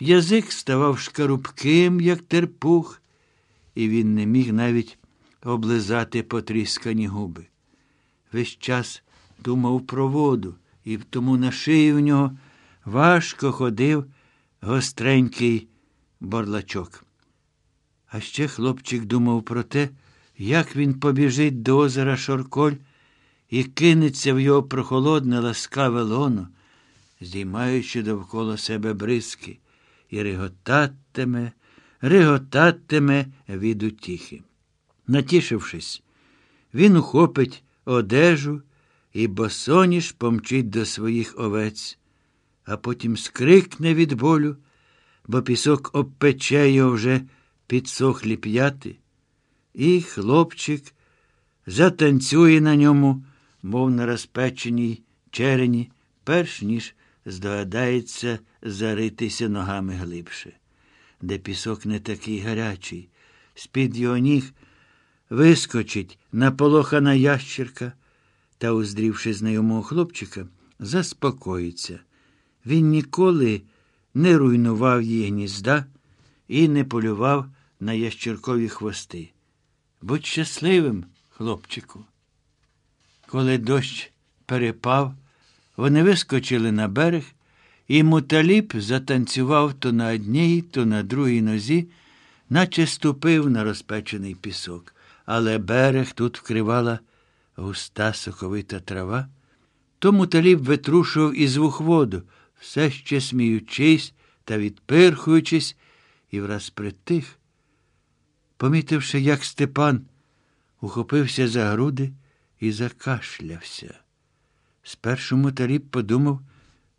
Язик ставав шкарубким, як терпух, і він не міг навіть облизати потріскані губи. Весь час думав про воду, і тому на шиї в нього важко ходив гостренький борлачок. А ще хлопчик думав про те, як він побіжить до озера Шорколь і кинеться в його прохолодне ласкаве лоно, здіймаючи довкола себе бризки, і реготатиме, реготатиме від утіхи. Натішившись, він ухопить одежу і босоніж помчить до своїх овець, а потім скрикне від болю, бо пісок обпече його вже підсохлі п'яти, і хлопчик затанцює на ньому, мов на розпеченій черені, перш ніж здогадається заритися ногами глибше, де пісок не такий гарячий, з-під його ніг вискочить наполохана ящерка та, уздрівши знайомого хлопчика, заспокоїться. Він ніколи не руйнував її гнізда і не полював на ящеркові хвости. Будь щасливим, хлопчику. Коли дощ перепав, вони вискочили на берег, і муталіп затанцював то на одній, то на другій нозі, наче ступив на розпечений пісок. Але берег тут вкривала густа соковита трава. Тому таліб витрушував із вух воду, все ще сміючись та відпирхуючись, і враз притих, помітивши, як Степан ухопився за груди і закашлявся. Спершу муталіб подумав,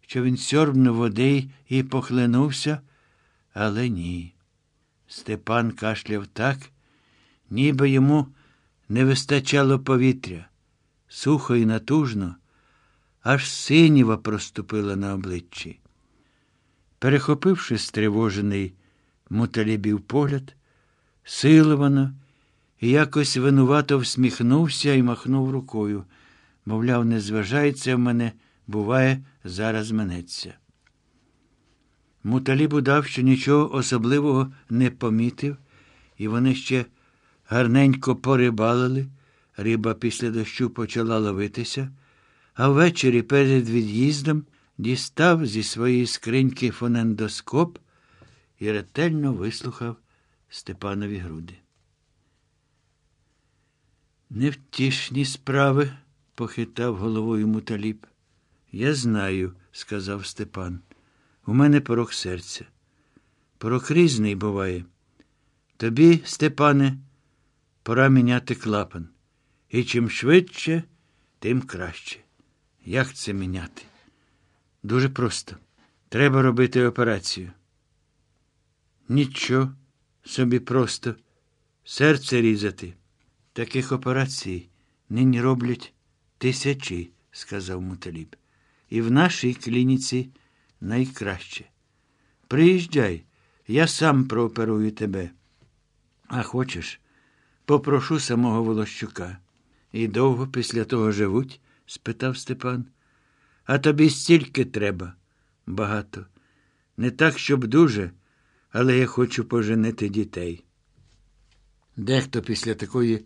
що він сьорбнув води і похлинувся, але ні. Степан кашляв так, ніби йому не вистачало повітря, сухо і натужно, аж синіва проступила на обличчі. Перехопивши стривожений муталібів погляд, силовано якось винувато всміхнувся і махнув рукою. Мовляв, не зважається в мене, буває, зараз минеться. Муталіб удав, що нічого особливого не помітив, і вони ще гарненько порибалили, риба після дощу почала ловитися, а ввечері перед від'їздом дістав зі своєї скриньки фонендоскоп і ретельно вислухав Степанові груди. Невтішні справи, похитав головою муталіб. Я знаю, сказав Степан. У мене порок серця. Порок різний буває. Тобі, Степане, пора міняти клапан. І чим швидше, тим краще. Як це міняти? Дуже просто. Треба робити операцію. Нічого, собі просто. Серце різати. Таких операцій нині роблять тисячі, сказав Муталіб. І в нашій клініці найкраще. Приїжджай, я сам прооперую тебе. А хочеш, попрошу самого Волощука. І довго після того живуть? спитав Степан. А тобі стільки треба. Багато. Не так, щоб дуже, але я хочу поженити дітей. Дехто після такої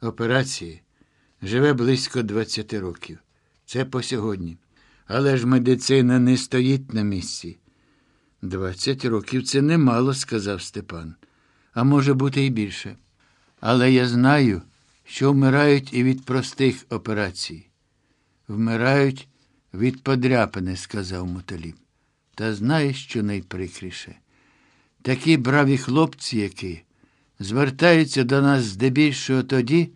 операції живе близько 20 років. Це по сьогодні. Але ж медицина не стоїть на місці. Двадцять років це немало, сказав Степан. А може бути і більше. Але я знаю, що вмирають і від простих операцій. Вмирають від подряпини, сказав Муталіб. Та знаєш, що найприкріше? Такі браві хлопці, які звертаються до нас здебільшого тоді,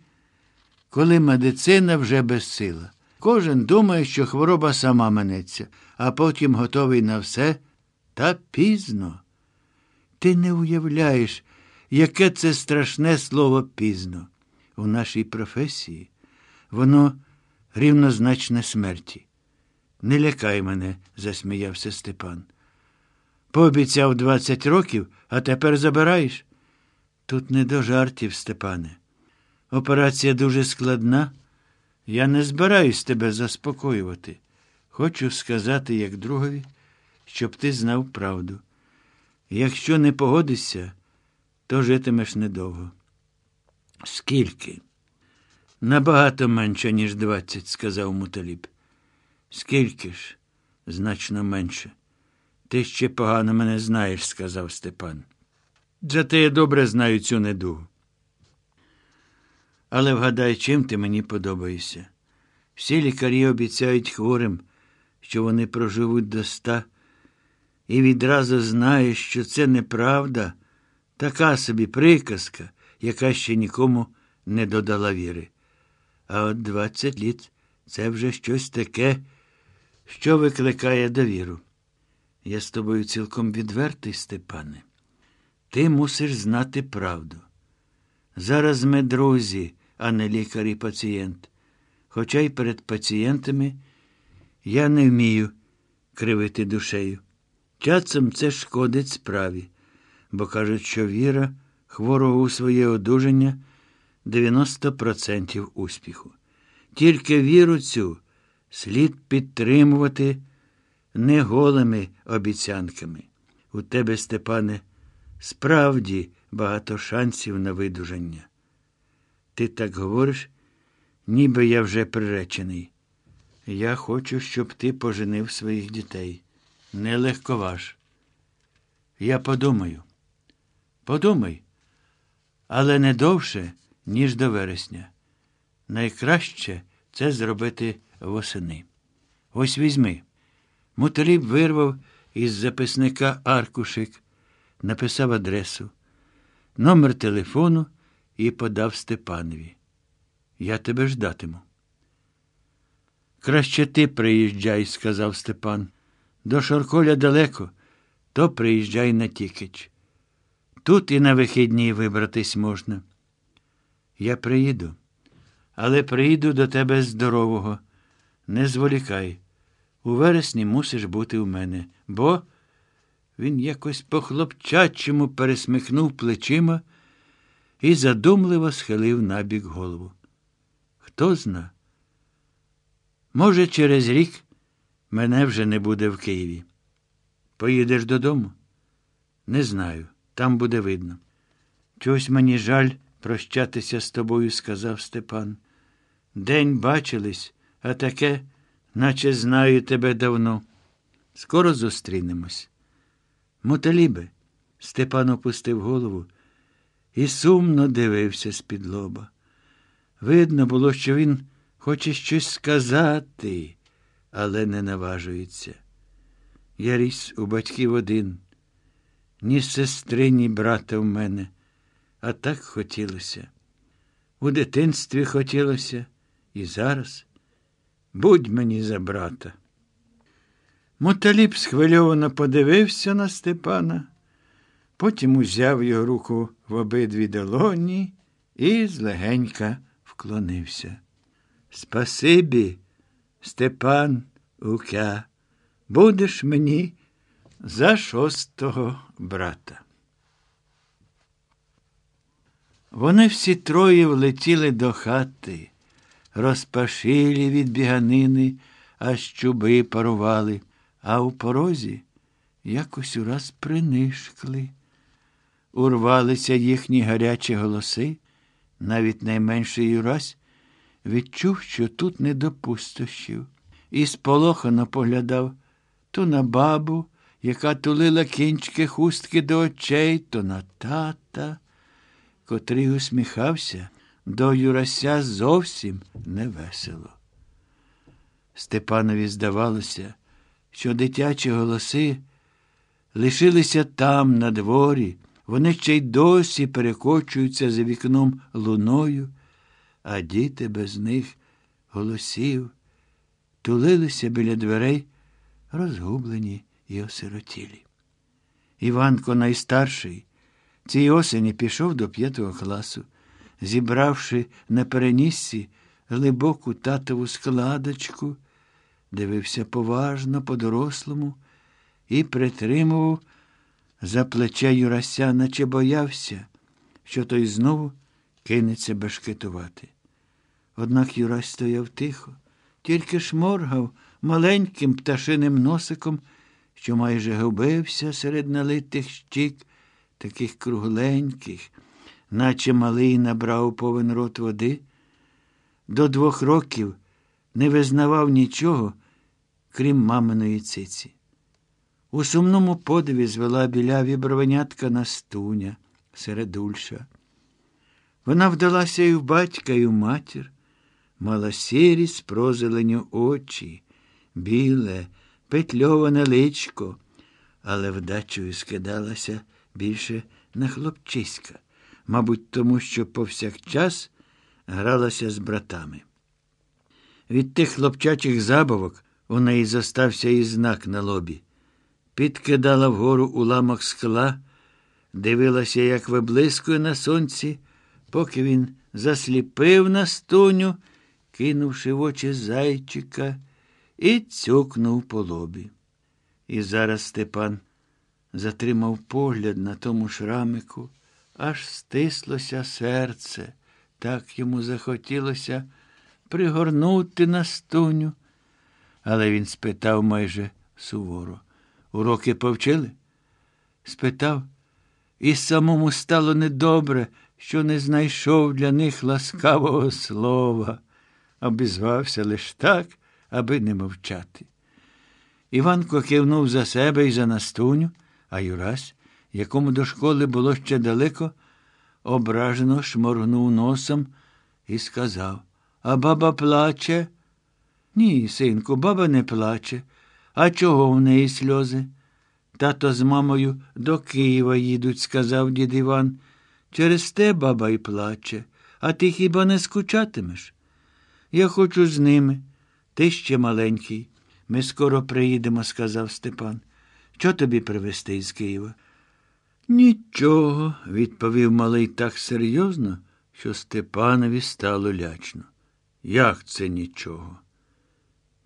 коли медицина вже безсила. Кожен думає, що хвороба сама минеться, а потім готовий на все, та пізно. Ти не уявляєш, яке це страшне слово пізно. У нашій професії воно рівнозначне смерті. Не лякай мене, засміявся Степан. Пообіцяв двадцять років, а тепер забираєш. Тут не до жартів, Степане. Операція дуже складна. Я не збираюсь тебе заспокоювати. Хочу сказати, як другові, щоб ти знав правду. Якщо не погодишся, то житимеш недовго. Скільки? Набагато менше, ніж двадцять, сказав Муталіб. Скільки ж? Значно менше. Ти ще погано мене знаєш, сказав Степан. Зате я добре знаю цю недугу. Але вгадай, чим ти мені подобаєшся. Всі лікарі обіцяють хворим, що вони проживуть до ста, і відразу знаєш, що це неправда, така собі приказка, яка ще нікому не додала віри. А от двадцять літ це вже щось таке, що викликає довіру. Я з тобою цілком відвертий, Степане. Ти мусиш знати правду. Зараз ми друзі, а не лікар і пацієнт. Хоча й перед пацієнтами я не вмію кривити душею. Часом це шкодить справі, бо кажуть, що віра хворого у своє одужання 90% успіху. Тільки віру цю слід підтримувати не голими обіцянками. У тебе, Степане, справді багато шансів на видужання. Ти так говориш, ніби я вже приречений. Я хочу, щоб ти поженив своїх дітей. Не легковаж. Я подумаю. Подумай, але не довше, ніж до вересня. Найкраще це зробити восени. Ось візьми. Муталіб вирвав із записника аркушик, написав адресу, номер телефону і подав Степанові. Я тебе ждатиму. Краще ти приїжджай, сказав Степан. До Шорколя далеко, то приїжджай на Тікич. Тут і на вихідні вибратись можна. Я приїду, але приїду до тебе здорового. Не зволікай. У вересні мусиш бути у мене, бо він якось по хлопчачому пересмикнув плечима і задумливо схилив набік голову. Хто зна? Може, через рік мене вже не буде в Києві. Поїдеш додому? Не знаю. Там буде видно. Чогось мені жаль прощатися з тобою, сказав Степан. День бачились, а таке, наче знаю тебе давно. Скоро зустрінемось. Моталібе, Степан опустив голову і сумно дивився з-під лоба. Видно було, що він хоче щось сказати, але не наважується. Я ріс у батьків один ні сестри, ні брата в мене, а так хотілося. У дитинстві хотілося і зараз будь мені за брата. Моталіп схвильовано подивився на Степана, потім узяв його руку в обидві долоні і злегенька вклонився. Спасибі, Степан Ука, будеш мені за шостого брата. Вони всі троє влетіли до хати, розпашилі від біганини, аж чуби парували, а у порозі якось ураз принишкли. Урвалися їхні гарячі голоси, навіть найменший Юрась відчув, що тут не до пустощів, і сполохано поглядав то на бабу, яка тулила кінчики хустки до очей, то на тата, котрий усміхався, до Юрася зовсім невесело. Степанові здавалося, що дитячі голоси лишилися там, на дворі, вони ще й досі перекочуються за вікном луною, а діти без них голосів тулилися біля дверей, розгублені і осиротілі. Іванко найстарший цієї осені пішов до п'ятого класу, зібравши на переніссі глибоку татову складочку, дивився поважно по-дорослому і притримував за плече Юрася, наче боявся, що той знову кинеться бешкетувати. Однак Юрась стояв тихо, тільки шморгав маленьким пташиним носиком що майже губився серед налитих щік, таких кругленьких, наче малий набрав повен рот води. До двох років не визнавав нічого, крім маминої циці. У сумному подиві звела біляві бровенятка Настуня, середульша. Вона вдалася і в батька, і в матір, мала сірі спрозеленю очі, біле, петльоване личко, але вдачею скидалася більше на хлопчиська, мабуть, тому що повсякчас гралася з братами. Від тих хлопчачих забавок у неї зостався і знак на лобі. Підкидала вгору уламок скла, дивилася, як виблискує на сонці, поки він засліпив на стуню, кинувши в очі зайчика, і цюкнув по лобі. І зараз Степан затримав погляд на тому шрамику, аж стислося серце. Так йому захотілося пригорнути на стуню. Але він спитав майже суворо. Уроки повчили? Спитав, і самому стало недобре, що не знайшов для них ласкавого слова, обізвався лиш так, аби не мовчати. Іванко кивнув за себе і за настуню, а Юрась, якому до школи було ще далеко, ображено шморгнув носом і сказав А баба плаче? Ні, синку, баба не плаче. А чого в неї сльози? Тато з мамою до Києва їдуть, сказав дід Іван. Через те баба й плаче, а ти хіба не скучатимеш? Я хочу з ними. Ти ще маленький. Ми скоро приїдемо, сказав Степан. Що тобі привезти із Києва? Нічого, відповів малий так серйозно, що Степанові стало лячно. Як це нічого?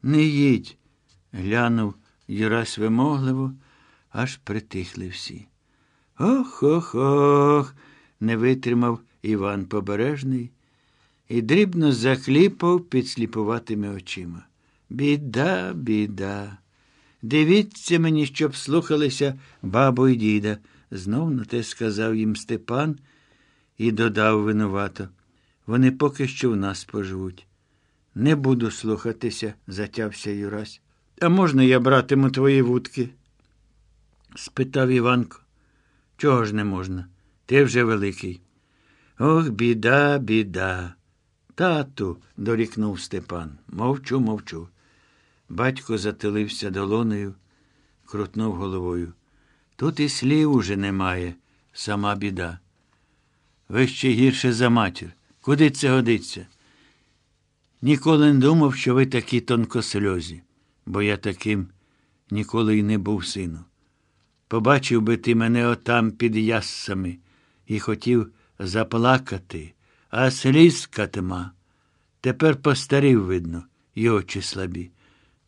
Не їдь, глянув Юрась вимогливо, аж притихли всі. Ох ох ох, не витримав Іван Побережний і дрібно закліпав під сліпуватими очима. Біда, біда. Дивіться мені, щоб слухалися бабу і діда, знов на те сказав їм Степан і додав винувато. Вони поки що в нас поживуть. Не буду слухатися, затявся Юрась. А можна я братиму твої вудки? спитав Іванко. Чого ж не можна? Ти вже великий. Ох, біда, біда. Тату, дорікнув Степан. Мовчу, мовчу. Батько затилився долонею, крутнув головою. Тут і слів уже немає, сама біда. Ви ще гірше за матір. Куди це годиться? Ніколи не думав, що ви такі тонкосльозі, бо я таким ніколи й не був сину. Побачив би ти мене отам під яссами і хотів заплакати, а сліз катма. Тепер постарів, видно, і очі слабі.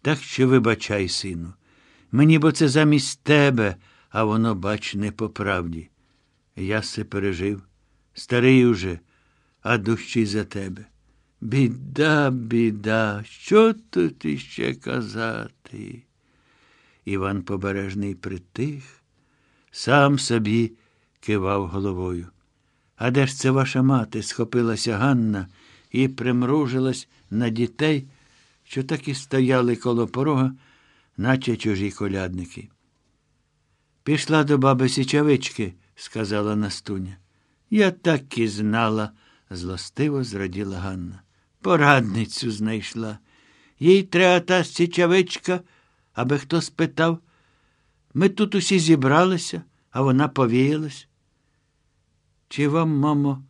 Так що вибачай, сину. Мені бо це замість тебе, а воно, бач, не по правді. Я се пережив, старий уже, а дужчий за тебе. Біда, біда, що тут іще казати? Іван Побережний притих, сам собі кивав головою. А де ж це ваша мати? схопилася Ганна і примружилась на дітей, що так і стояли коло порога, наче чужі колядники. Пішла до баби Січавички, сказала Настуня. Я так і знала, злостиво зраділа Ганна. Порадницю знайшла. Їй треба та січавичка, аби хто спитав. Ми тут усі зібралися, а вона повіялась. Чи вам, мамо,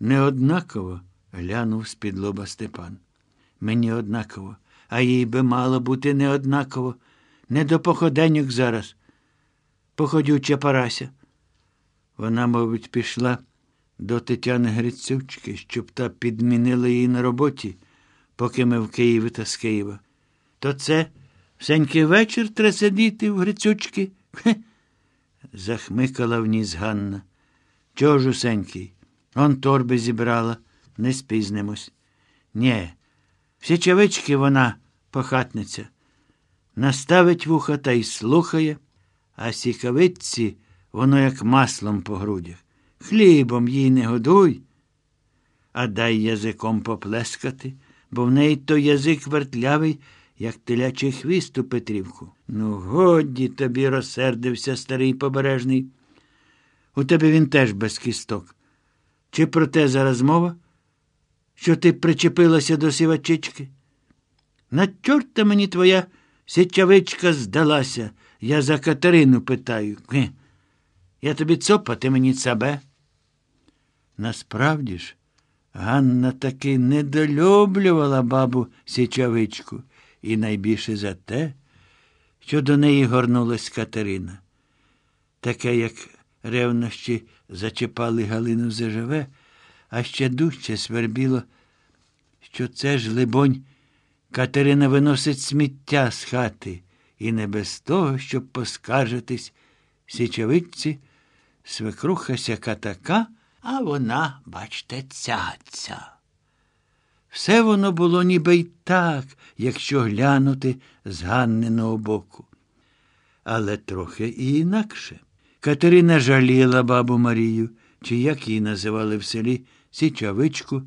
не однаково? глянув з-під лоба Степан. Мені однаково, а їй би мало бути не однаково. Не до походеньок зараз. Походюча Парася. Вона, мабуть, пішла до Тетяни Грицючки, щоб та підмінила її на роботі, поки ми в Києві та з Києва. То це всенький вечір треба в Грицючки? Хе. захмикала вніс Ганна. Чого ж усенький? Он торби зібрала, не спізнимось. Нє, всі чавички вона похатниця. наставить вуха та й слухає, а сікавиці воно як маслом по грудях. Хлібом їй не годуй, а дай язиком поплескати, бо в неї то язик вертлявий, як телячий хвіст у Петрівку. Ну, годі тобі розсердився старий побережний. У тебе він теж без кісток. Чи про те зараз мова, що ти причепилася до сівачички? На чорта мені твоя січавичка здалася, я за Катерину питаю. Я тобі цопа, ти мені цабе. Насправді ж, Ганна таки недолюблювала бабу січавичку і найбільше за те, що до неї горнулась Катерина. Таке, як ревнощі зачепали Галину заживе, а ще дужче свербіло, що це ж, либонь, Катерина виносить сміття з хати, і не без того, щоб поскаржитись січовичці, свекруха сяка така, а вона, бачте, цяця. Все воно було ніби й так, якщо глянути з Ганниного боку. Але трохи і інакше. Катерина жаліла бабу Марію, чи як її називали в селі Січавичку,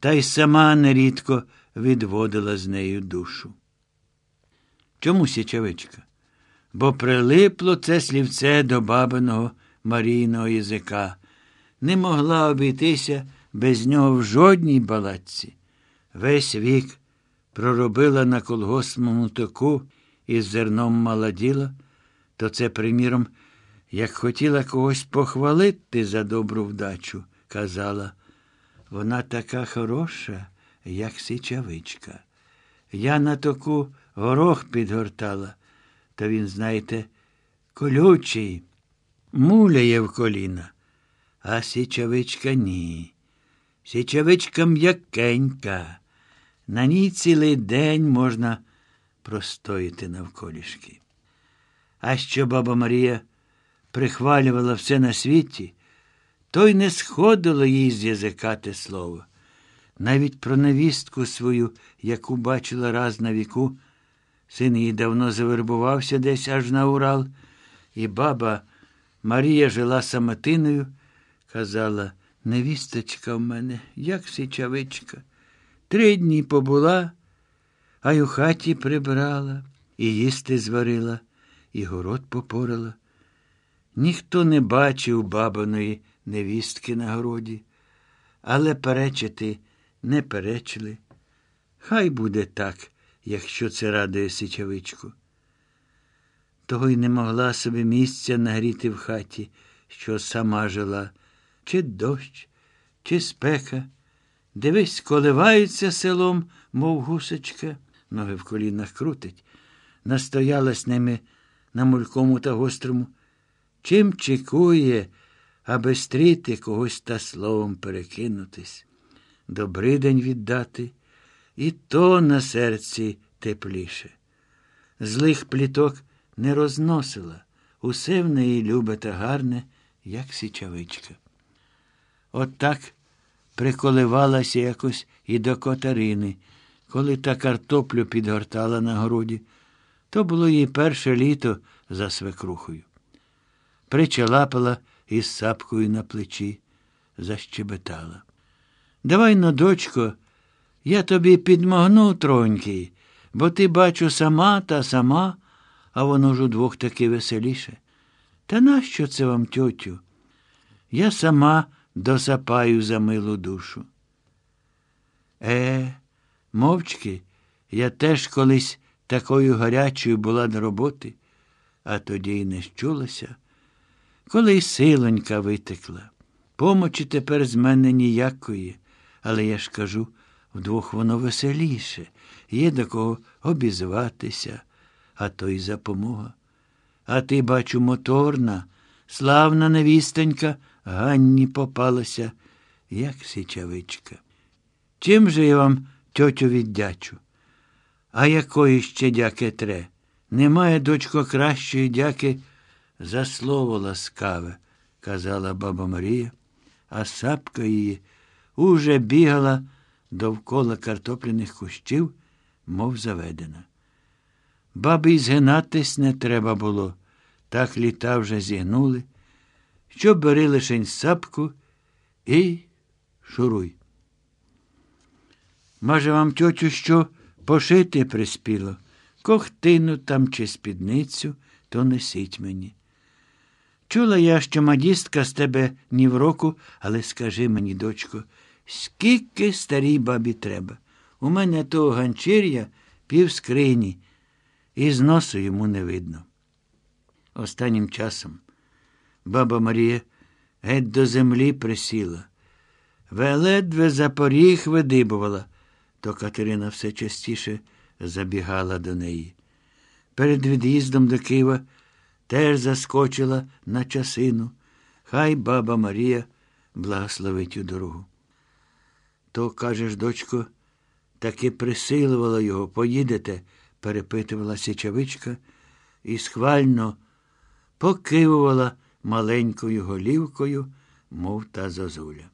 та й сама нерідко відводила з нею душу. Чому січавичка? Бо прилипло це слівце до бабиного Марійного язика, не могла обійтися без нього в жодній балачці. Весь вік проробила на колгоспному току із зерном мала діла, то це, приміром, як хотіла когось похвалити за добру вдачу, казала, вона така хороша, як січавичка. Я на току горох підгортала, та він, знаєте, колючий, муляє в коліна, а січавичка ні. Січавичка м'якенька. На ній цілий день можна простояти навколішки. А що баба Марія прихвалювала все на світі, то й не сходило їй з язика те слово. Навіть про невістку свою, яку бачила раз на віку, син її давно завербувався десь аж на Урал, і баба Марія жила самотиною, казала, невісточка в мене, як січавичка. Три дні побула, а й у хаті прибрала, і їсти зварила, і город попорала. Ніхто не бачив бабиної невістки на городі, але перечити не перечили. Хай буде так, якщо це радує січавичку. Того й не могла собі місця нагріти в хаті, що сама жила, чи дощ, чи спека. Дивись, коливається селом, мов гусочка, ноги в колінах крутить, настоялась ними на мулькому та гострому. Чим чекує, аби стріти когось та словом перекинутись, добрий день віддати, і то на серці тепліше. Злих пліток не розносила, усе в неї любе та гарне, як січавичка. От так приколивалася якось і до Котарини, коли та картоплю підгортала на городі. То було їй перше літо за свекрухою. Причалапала із сапкою на плечі, защебетала. Давай но, дочко, я тобі підмогну тронький, бо ти, бачу, сама та сама, а воно ж удвох таки веселіше. Та нащо це вам, тьотю? Я сама досапаю за милу душу. Е, мовчки, я теж колись такою гарячою була до роботи, а тоді й не щулася, коли й силонька витекла. Помочі тепер з мене ніякої, але я ж кажу, вдвох воно веселіше, є до кого обізватися, а то й запомога. А ти, бачу, моторна, славна невістонька, Ганні попалася, як січавичка. Чим же я вам, тьотю, віддячу? А якої ще дяки тре? Немає, дочко, кращої дяки за слово ласкаве, казала баба Марія, а сапка її уже бігала довкола картопляних кущів, мов заведена. Баби й згинатись не треба було. Так літа вже зігнули. Що бери лишень сапку і шуруй. Може, вам тьотю що пошити приспіло? Кохтину там чи спідницю, то несіть мені. Чула я, що мадістка з тебе ні в року, але скажи мені, дочко, скільки старій бабі треба? У мене того ганчір'я пів скрині, і з носу йому не видно. Останнім часом баба Марія геть до землі присіла, веледве за поріг видибувала, то Катерина все частіше забігала до неї. Перед від'їздом до Києва теж заскочила на часину. Хай баба Марія благословить у дорогу. То, кажеш, дочко, таки присилувала його, поїдете, перепитувала січавичка і схвально покивувала маленькою голівкою, мов та зозуля.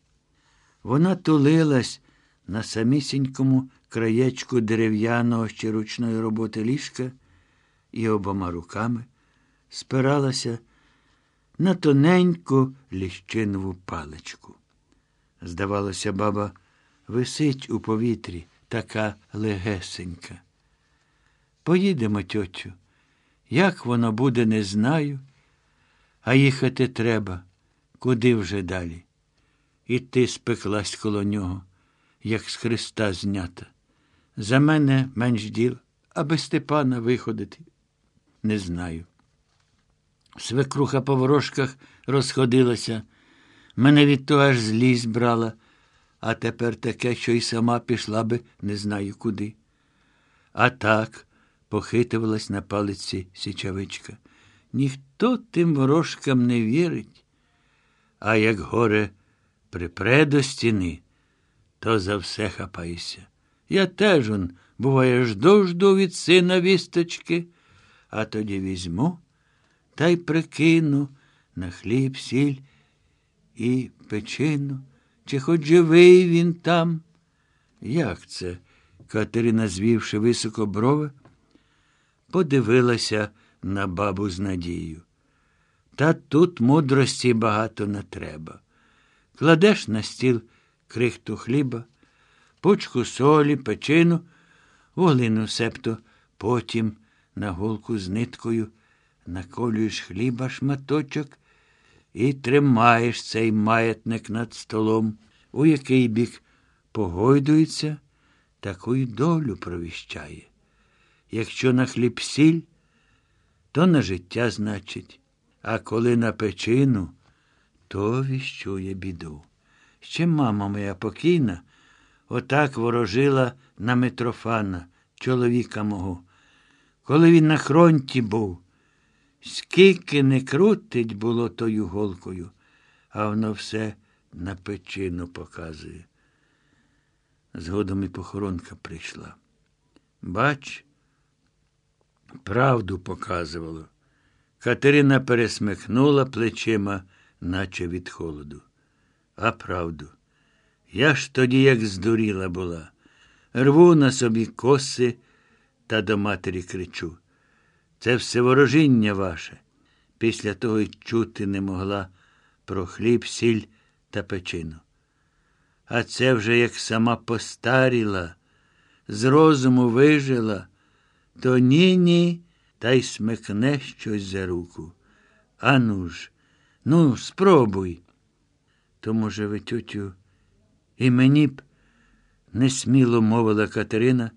Вона тулилась на самісінькому краєчку дерев'яного ще ручної роботи ліжка і обома руками спиралася на тоненьку ліщинову паличку. Здавалося, баба висить у повітрі, така легесенька. Поїдемо, тьотю. Як воно буде, не знаю, а їхати треба, куди вже далі. І ти спеклась коло нього, як з Христа знята. За мене менш діл, аби Степана виходити. Не знаю. Свекруха по ворожках розходилася. Мене від того аж злість брала, а тепер таке, що й сама пішла би не знаю куди. А так, похитувалась на палиці січавичка. Ніхто тим ворожкам не вірить. А як горе припре до стіни, то за все хапайся. Я теж он, буває, жду жду від сина вісточки, а тоді візьму та й прикину на хліб, сіль і печину, чи хоч живий він там. Як це? Катерина, звівши високо брови, подивилася на бабу з надією. Та тут мудрості багато не треба. Кладеш на стіл крихту хліба, пучку солі, печину, вуглину септо, потім на голку з ниткою наколюєш хліба шматочок і тримаєш цей маятник над столом, у який бік погойдується, таку й долю провіщає. Якщо на хліб сіль, то на життя значить, а коли на печину, то віщує біду. Ще мама моя покійна, отак ворожила на Митрофана, чоловіка мого. Коли він на хронті був, скільки не крутить було тою голкою, а воно все на печину показує. Згодом і похоронка прийшла. Бач, правду показувало. Катерина пересмикнула плечима, наче від холоду. А правду. Я ж тоді, як здуріла була, рву на собі коси та до матері кричу. Це все ворожіння ваше. Після того й чути не могла про хліб, сіль та печину. А це вже як сама постаріла, з розуму вижила, то ні ні, та й смикне щось за руку. Ану ж, ну, спробуй. То, може, ви, тютю, і мені б несміло мовила Катерина,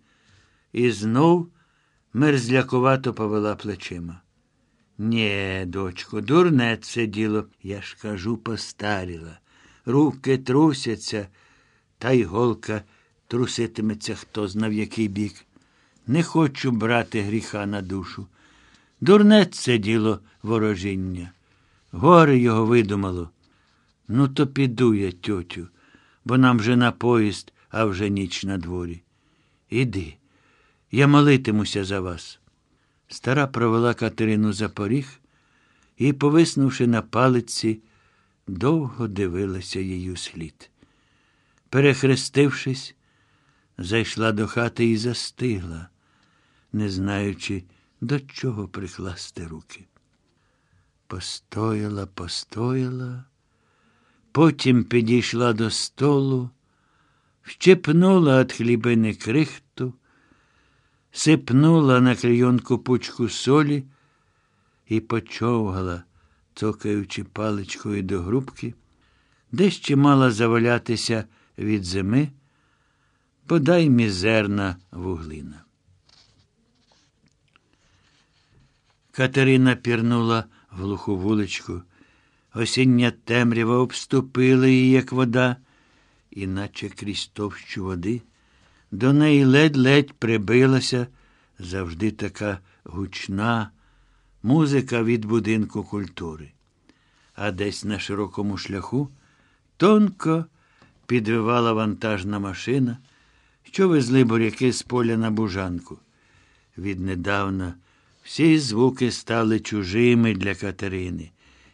і знов мерзлякувато повела плечима. Нє, дочко, дурне це діло, я ж кажу, постаріла. Руки трусяться, та й голка труситиметься хто знав який бік. Не хочу брати гріха на душу. Дурне це діло ворожіння. Горе його видумало. Ну, то піду я, тьотю, бо нам вже на поїзд, а вже ніч на дворі. Іди, я молитимуся за вас. Стара провела Катерину за поріг і, повиснувши на палиці, довго дивилася її слід. Перехрестившись, зайшла до хати і застигла, не знаючи, до чого прикласти руки. Постояла, постояла, потім підійшла до столу, вщепнула від хлібини крихту, сипнула на клейонку пучку солі і почовгала, цокаючи паличкою до грубки, де ще мала завалятися від зими, подай мізерна вуглина. Катерина пірнула в глуху вуличку. Осіння темрява обступила її, як вода, іначе крізь товщу води. До неї ледь-ледь прибилася завжди така гучна музика від будинку культури. А десь на широкому шляху тонко підвивала вантажна машина, що везли буряки з поля на бужанку. Віднедавна всі звуки стали чужими для Катерини,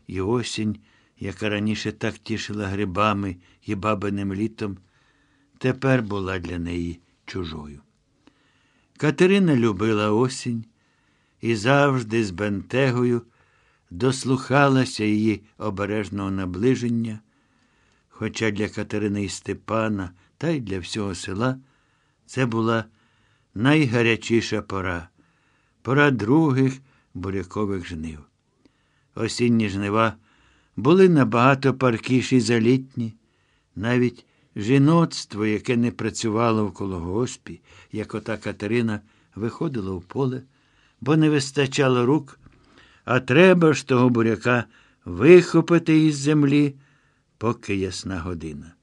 і осінь, яка раніше так тішила грибами і бабиним літом, тепер була для неї чужою. Катерина любила осінь і завжди з бентегою дослухалася її обережного наближення, хоча для Катерини і Степана та й для всього села це була найгарячіша пора пора других бурякових жнив. Осінні жнива були набагато паркіші за літні, навіть жіноцтво, яке не працювало в колгоспі, як ота Катерина, виходило в поле, бо не вистачало рук, а треба ж того буряка вихопити із землі, поки ясна година.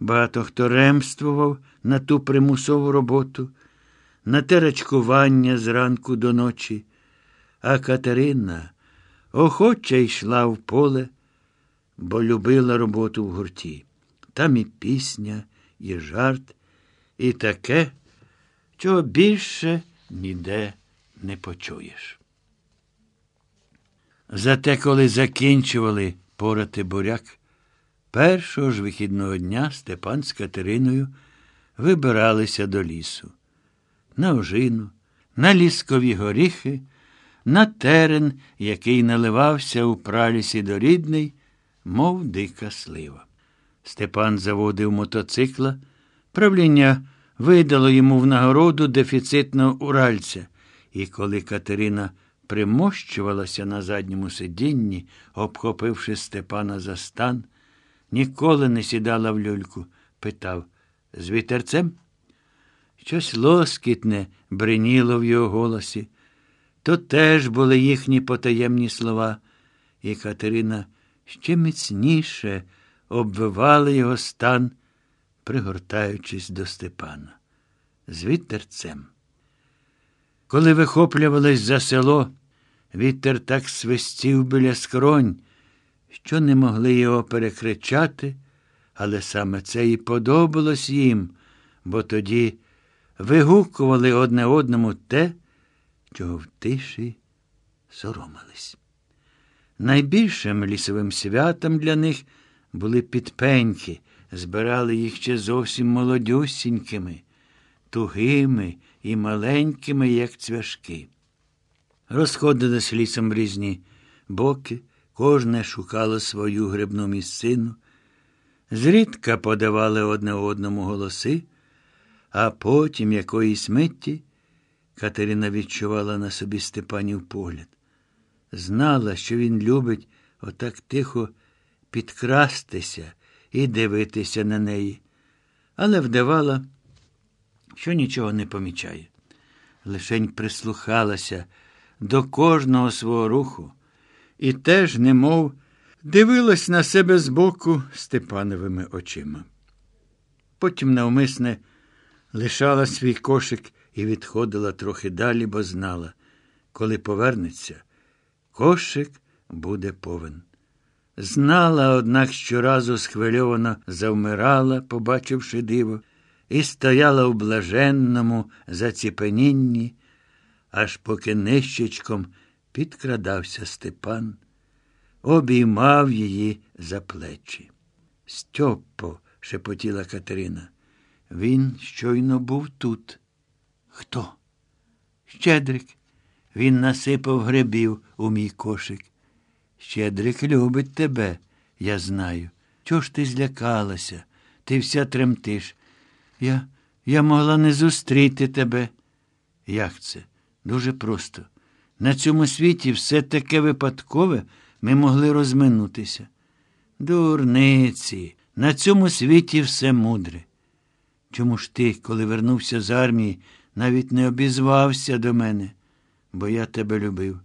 Багато хто ремствував на ту примусову роботу на теречкування зранку до ночі, а Катерина охоче йшла в поле, бо любила роботу в гурті. Там і пісня, і жарт, і таке, чого більше ніде не почуєш. Зате, коли закінчували порати буряк, першого ж вихідного дня Степан з Катериною вибиралися до лісу на ожину, на ліскові горіхи, на терен, який наливався у пралісі дорідний, мов дика слива. Степан заводив мотоцикла, правління видало йому в нагороду дефіцитного уральця, і коли Катерина примощувалася на задньому сидінні, обхопивши Степана за стан, ніколи не сідала в люльку, питав з вітерцем? Щось лоскітне бриніло в його голосі. То теж були їхні потаємні слова, і Катерина ще міцніше обвивала його стан, пригортаючись до Степана. З вітерцем. Коли вихоплювались за село, вітер так свистів біля скронь, що не могли його перекричати, але саме це і подобалось їм, бо тоді вигукували одне одному те, чого в тиші соромились. Найбільшим лісовим святом для них були підпеньки, збирали їх ще зовсім молодюсінькими, тугими і маленькими, як цвяшки. Розходились лісом різні боки, кожне шукало свою грибну місцину, зрідка подавали одне одному голоси. А потім якоїсь митті Катерина відчувала на собі Степанів погляд. Знала, що він любить отак тихо підкрастися і дивитися на неї, але вдавала, що нічого не помічає. Лишень прислухалася до кожного свого руху і теж, немов, дивилась на себе збоку Степановими очима. Потім навмисне лишала свій кошик і відходила трохи далі, бо знала, коли повернеться, кошик буде повен. Знала, однак щоразу схвильовано завмирала, побачивши диво, і стояла у блаженному заціпенінні, аж поки нищечком підкрадався Степан, обіймав її за плечі. Стьопо, шепотіла Катерина. Він щойно був тут. Хто? Щедрик. Він насипав грибів у мій кошик. Щедрик любить тебе, я знаю. Чого ж ти злякалася? Ти вся тремтиш. Я, я могла не зустріти тебе. Як це? Дуже просто. На цьому світі все таке випадкове ми могли розминутися. Дурниці, на цьому світі все мудре. Чому ж ти, коли вернувся з армії, навіть не обізвався до мене, бо я тебе любив.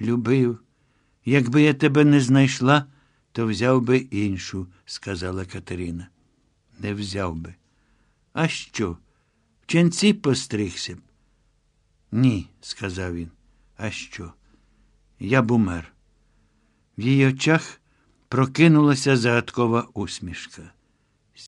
Любив. Якби я тебе не знайшла, то взяв би іншу, сказала Катерина. Не взяв би. А що? В ченці постригся б? Ні, сказав він. А що? Я б умер. В її очах прокинулася загадкова усмішка.